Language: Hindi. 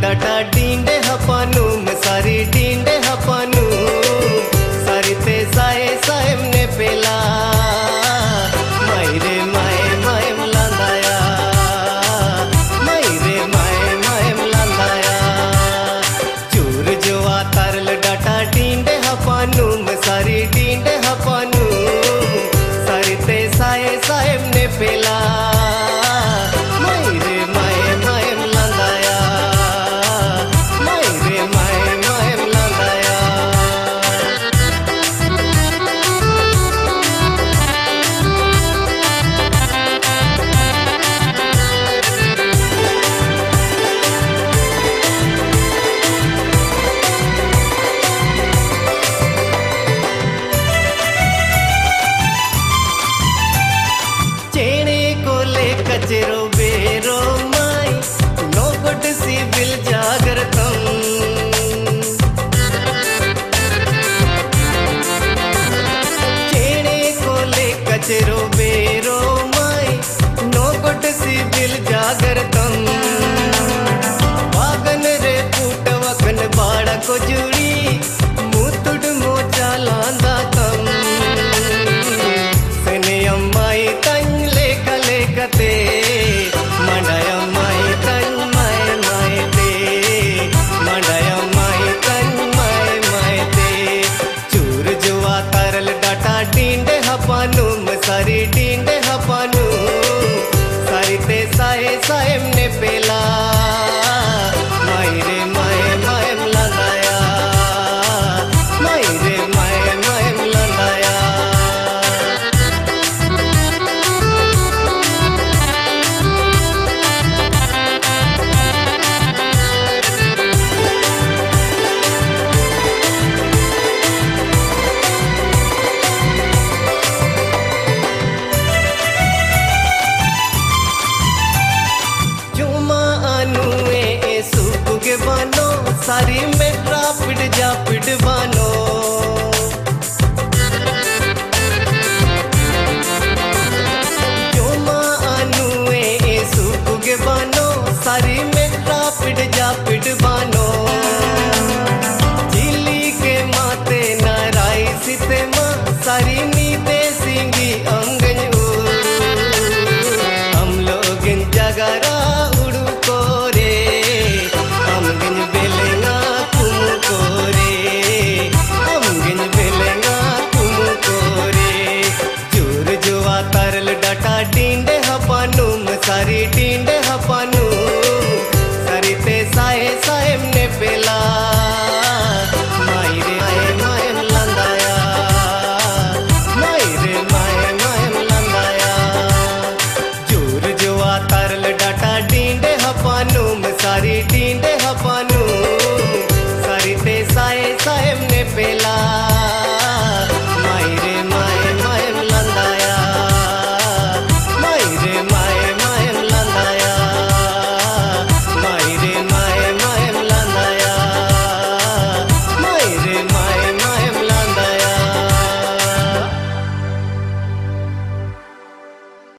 da da da चेरो बेरो माई नो गोट सी दिल जागर तम वागन रे फूट वगन बाड़ा को जू pele. सारी मेट्रा पिट जा पिट बानो बानो? सारी मेट्रा पिट जा पिट बानो झीली के माते नाराई सिते